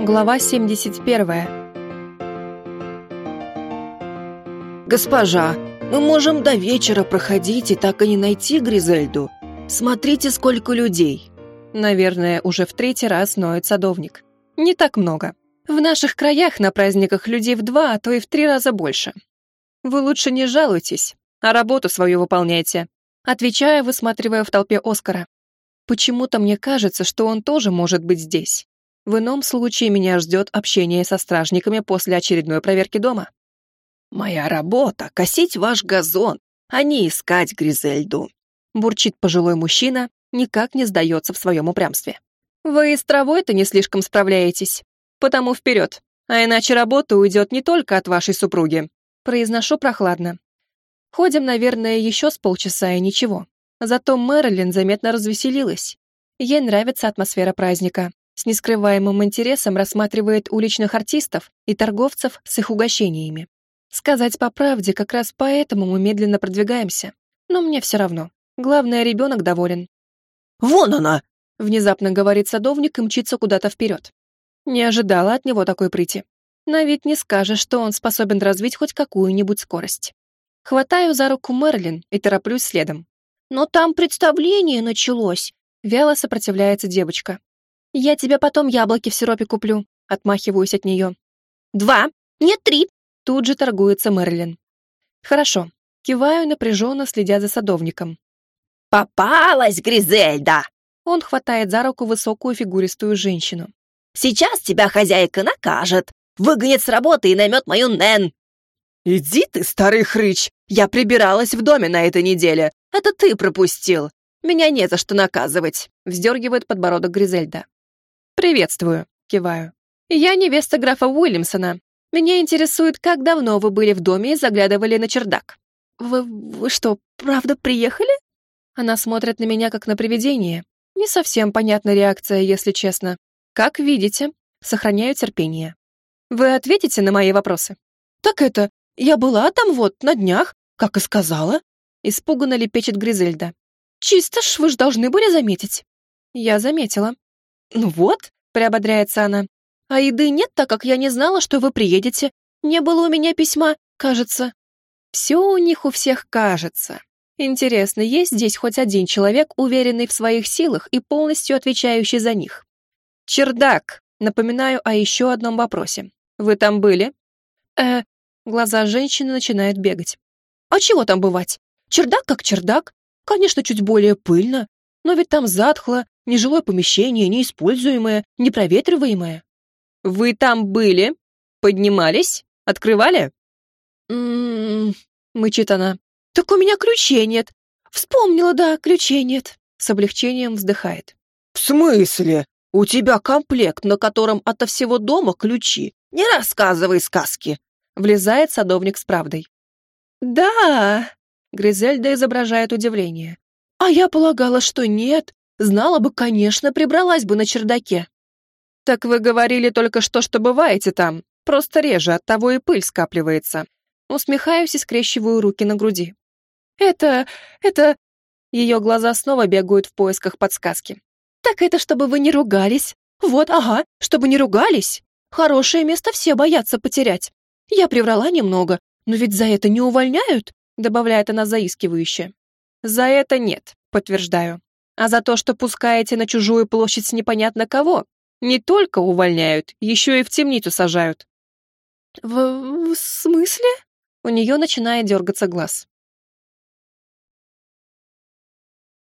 Глава 71. «Госпожа, мы можем до вечера проходить и так и не найти Гризельду. Смотрите, сколько людей!» Наверное, уже в третий раз ноет садовник. Не так много. В наших краях на праздниках людей в два, а то и в три раза больше. Вы лучше не жалуйтесь, а работу свою выполняйте. Отвечаю, высматривая в толпе Оскара. Почему-то мне кажется, что он тоже может быть здесь. В ином случае меня ждет общение со стражниками после очередной проверки дома. «Моя работа — косить ваш газон, а не искать Гризельду», бурчит пожилой мужчина, никак не сдается в своем упрямстве. «Вы с травой-то не слишком справляетесь, потому вперед, а иначе работа уйдет не только от вашей супруги», произношу прохладно. Ходим, наверное, еще с полчаса и ничего. Зато Мэрилин заметно развеселилась. Ей нравится атмосфера праздника, с нескрываемым интересом рассматривает уличных артистов и торговцев с их угощениями. Сказать по правде, как раз поэтому мы медленно продвигаемся. Но мне все равно. Главное, ребенок доволен. «Вон она!» — внезапно говорит садовник и мчится куда-то вперед. Не ожидала от него такой прыти. На вид не скажешь, что он способен развить хоть какую-нибудь скорость. Хватаю за руку Мерлин и тороплюсь следом. «Но там представление началось!» Вяло сопротивляется девочка. «Я тебе потом яблоки в сиропе куплю», — отмахиваюсь от нее. «Два, нет три», — тут же торгуется Мерлин. «Хорошо». Киваю напряженно, следя за садовником. «Попалась, Гризельда!» Он хватает за руку высокую фигуристую женщину. «Сейчас тебя хозяйка накажет, выгонит с работы и наймет мою Нэн!» «Иди ты, старый хрыч! Я прибиралась в доме на этой неделе. Это ты пропустил. Меня не за что наказывать!» Вздергивает подбородок Гризельда. «Приветствую», — киваю. «Я невеста графа Уильямсона. Меня интересует, как давно вы были в доме и заглядывали на чердак». «Вы, вы что, правда приехали?» Она смотрит на меня, как на привидение. Не совсем понятна реакция, если честно. Как видите, сохраняю терпение. Вы ответите на мои вопросы? «Так это, я была там вот, на днях, как и сказала», испуганно лепечет Гризельда. «Чисто ж вы ж должны были заметить». Я заметила. «Ну вот», — приободряется она. «А еды нет, так как я не знала, что вы приедете. Не было у меня письма, кажется». Все у них у всех кажется. Интересно, есть здесь хоть один человек, уверенный в своих силах и полностью отвечающий за них? Чердак. Напоминаю о еще одном вопросе. Вы там были? Э, глаза женщины начинают бегать. А чего там бывать? Чердак как чердак. Конечно, чуть более пыльно, но ведь там затхло, нежилое помещение, неиспользуемое, непроветриваемое. Вы там были? Поднимались? Открывали? «М-м-м», мычит она. «Так у меня ключей нет. Вспомнила, да, ключей нет». С облегчением вздыхает. «В смысле? У тебя комплект, на котором ото всего дома ключи. Не рассказывай сказки!» Влезает садовник с правдой. «Да!» Гризельда изображает удивление. «А я полагала, что нет. Знала бы, конечно, прибралась бы на чердаке». «Так вы говорили только что, что бываете там. Просто реже, от того и пыль скапливается». Усмехаюсь и скрещиваю руки на груди. «Это... это...» Ее глаза снова бегают в поисках подсказки. «Так это чтобы вы не ругались. Вот, ага, чтобы не ругались. Хорошее место все боятся потерять. Я приврала немного, но ведь за это не увольняют», добавляет она заискивающе. «За это нет», подтверждаю. «А за то, что пускаете на чужую площадь непонятно кого, не только увольняют, еще и в темницу сажают». «В, в смысле?» У нее начинает дергаться глаз.